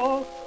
Oh.